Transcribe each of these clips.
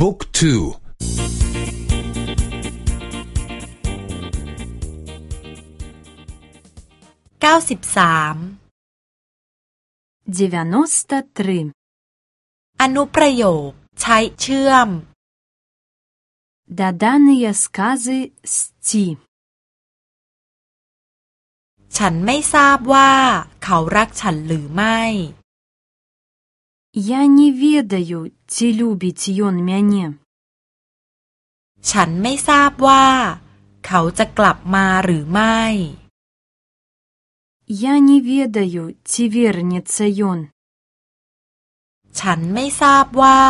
บุ๊กทูเก้าสิบสาม 93. อนุประโยคใช้เชื่อม Доданные сказы сти. ฉันไม่ทราบว่า เขารักฉันหรือไม่ Я не ведаю, ці любіць ён мяне. ฉันไม่ทราบว่า เขาจะกลับมาหรือไม่ Я не ведаю, ці вернецца ён. ฉันไม่ทราบว่า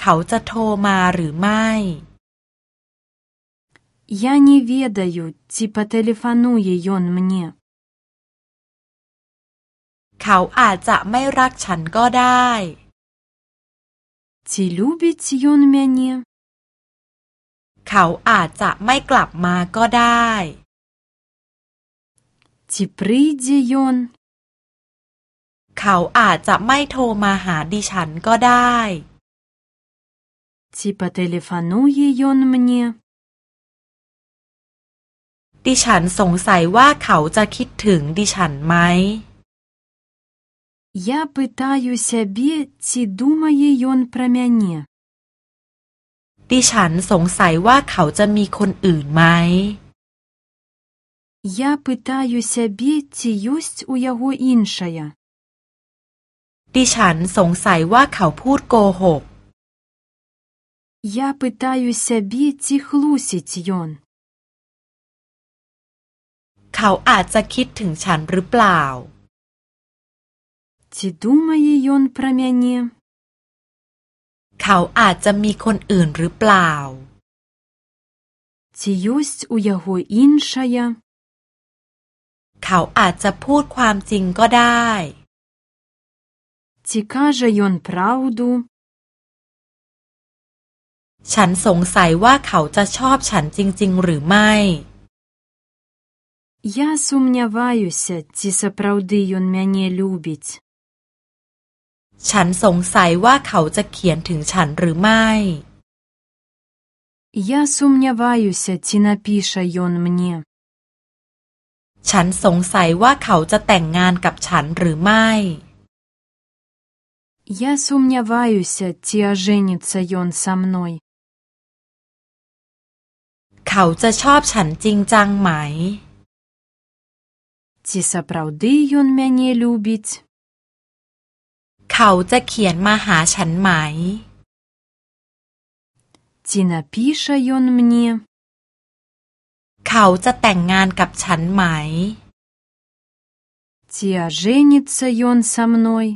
เขาจะโทรมาหรือไม่ Я не ведаю, ці патэлефануе ён мне. เขาอาจจะไม่รักฉันก็ได้ Ці любіць ён мяне? เขาอาจจะไม่กลับมาก็ได้ Ці прыйдзе ён? เขาอาจจะไม่โทรมาหาดิฉันก็ได้ Ці патэлефануе ён мне? ดิฉันสงสัยว่าเขาจะคิดถึงดิฉันไหม Я пытаю сябе, ці думае ён пра мяне. ดิฉันสงสัยว่าเขาจะมีคนอื่นไหม Я пытаю сябе, ці ёсць у яго іншая. ดิฉันสงสัยว่าเขาพูดโกหก Я пытаю сябе, ці хлусіць ён. เขาอาจจะคิดถึงฉันหรือเปล่า Ці думае ён пра мяне? เขาอาจจะมีคนอื่นหรือเปล่า Ці ёсць у яго іншая? เขาอาจจะพูดความจริงก็ได้ Ці кажа ён праўду? ฉันสงสัยว่าเขาจะชอบฉันจริง ๆ หรือไม่ Я сумняваюся, ці сапраўды ён мяне любіць. ฉันสงสัยว่าเขาจะเขียนถึงฉันหรือไม่ Я сумняваюся, ці напіша ён мне. ฉันสงสัยว่าเขาจะแต่งงานกับฉันหรือไม่ Я сумняваюся, ці ажэніцца ён са мной. เขาจะชอบฉันจริงจังไหม Ці сапраўды ён мяне любіць? เขาจะเขียนมาหาฉันไหม Ці напіша ён мне? เขาจะแต่งงานกับฉันไหม Ці ажэніцца ён са мной?